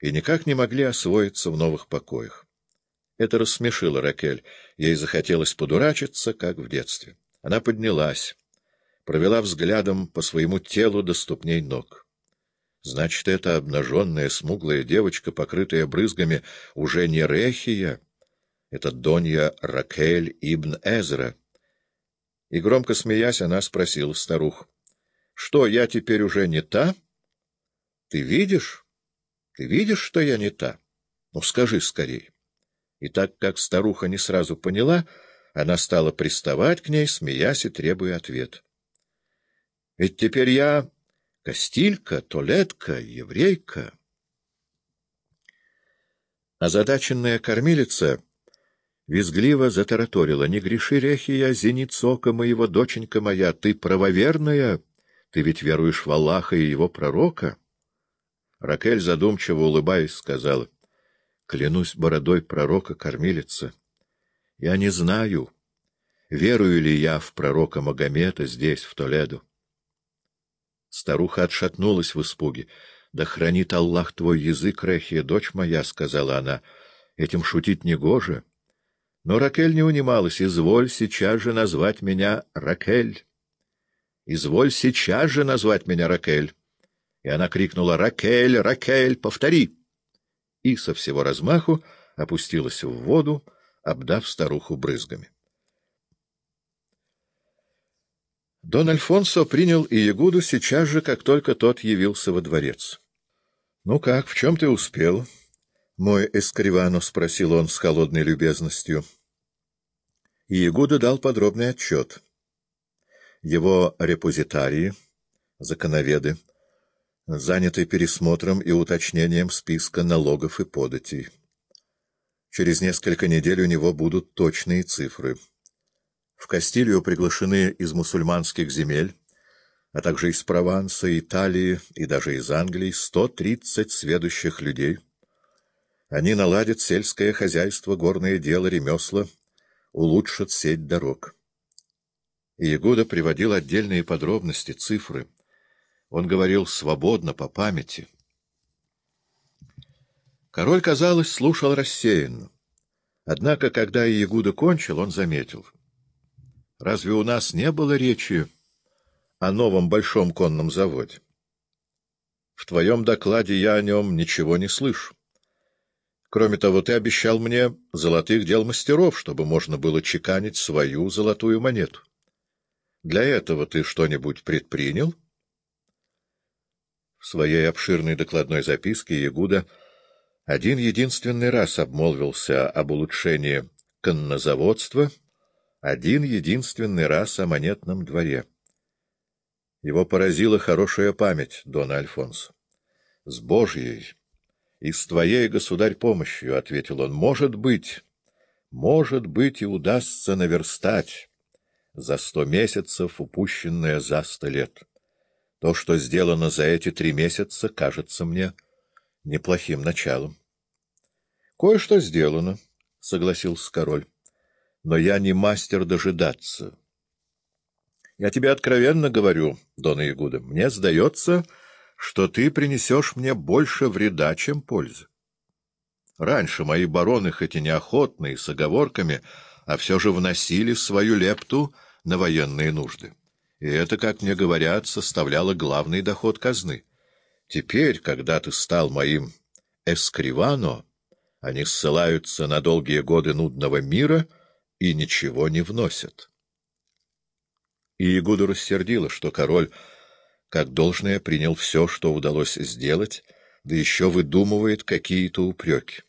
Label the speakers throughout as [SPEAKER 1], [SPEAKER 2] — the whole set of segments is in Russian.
[SPEAKER 1] и никак не могли освоиться в новых покоях. Это рассмешило Ракель. Ей захотелось подурачиться, как в детстве. Она поднялась, провела взглядом по своему телу до ступней ног. Значит, эта обнаженная, смуглая девочка, покрытая брызгами, уже не Рехия. Это Донья Ракель Ибн Эзра. И, громко смеясь, она спросила старух. — Что, я теперь уже не та? — Ты видишь? Ты видишь, что я не та? Ну, скажи скорей. И так как старуха не сразу поняла, она стала приставать к ней, смеясь и требуя ответ. — Ведь теперь я Костилька, Толетка, еврейка. Озадаченная кормилица визгливо затараторила. — Не греши, Рехия, зеницока моего, доченька моя, ты правоверная, ты ведь веруешь в Аллаха и его пророка. Ракель, задумчиво улыбаясь, сказала. — Клянусь бородой пророка кормилица. Я не знаю, верую ли я в пророка Магомета здесь, в Толеду. Старуха отшатнулась в испуге. — Да хранит Аллах твой язык, Рехия, дочь моя, — сказала она. — Этим шутить не гоже. Но Ракель не унималась. — Изволь сейчас же назвать меня Ракель. Изволь сейчас же назвать меня Ракель. И она крикнула «Ракель! Ракель! Повтори!» И со всего размаху опустилась в воду, обдав старуху брызгами. Дон Альфонсо принял Иегуду сейчас же, как только тот явился во дворец. — Ну как, в чем ты успел? — мой Эскривано спросил он с холодной любезностью. Иегуда дал подробный отчет. Его репозитарии, законоведы, заняты пересмотром и уточнением списка налогов и податей. Через несколько недель у него будут точные цифры — в Кастилью приглашены из мусульманских земель, а также из Прованса, Италии и даже из Англии 130 сведущих людей. Они наладят сельское хозяйство, горное дело, ремесла, улучшат сеть дорог. И Ягуда приводил отдельные подробности, цифры. Он говорил свободно, по памяти. Король, казалось, слушал рассеянно. Однако, когда Ягуда кончил, он заметил — Разве у нас не было речи о новом большом конном заводе? В твоем докладе я о нем ничего не слышу. Кроме того, ты обещал мне золотых дел мастеров, чтобы можно было чеканить свою золотую монету. Для этого ты что-нибудь предпринял? Своей обширной докладной записке Ягуда один единственный раз обмолвился об улучшении коннозаводства — один единственный раз о монетном дворе. Его поразила хорошая память, Дона Альфонсо. — С Божьей и с твоей, государь, помощью, — ответил он, — может быть, может быть, и удастся наверстать за сто месяцев упущенное за сто лет. То, что сделано за эти три месяца, кажется мне неплохим началом. — Кое-что сделано, — согласился король но я не мастер дожидаться. Я тебе откровенно говорю, Дона Ягуда, мне сдается, что ты принесешь мне больше вреда, чем пользы. Раньше мои бароны, хоть и неохотные, с оговорками, а все же вносили свою лепту на военные нужды. И это, как мне говорят, составляло главный доход казны. Теперь, когда ты стал моим эскривано, они ссылаются на долгие годы нудного мира — и ничего не вносят. И Игуду рассердило, что король, как должное, принял все, что удалось сделать, да еще выдумывает какие-то упреки.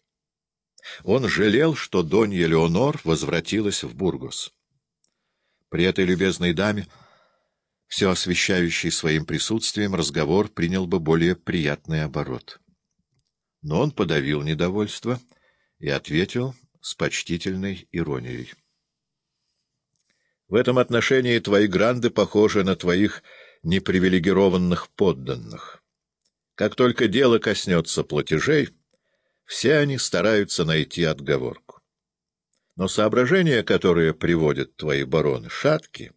[SPEAKER 1] Он жалел, что Донья Леонор возвратилась в Бургос. При этой любезной даме, все освещающий своим присутствием, разговор принял бы более приятный оборот. Но он подавил недовольство и ответил с почтительной иронией. В этом отношении твои гранды похожи на твоих непривилегированных подданных. Как только дело коснется платежей, все они стараются найти отговорку. Но соображения, которые приводят твои бароны, шатки,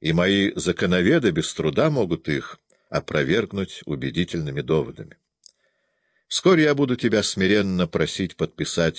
[SPEAKER 1] и мои законоведы без труда могут их опровергнуть убедительными доводами. Вскоре я буду тебя смиренно просить подписать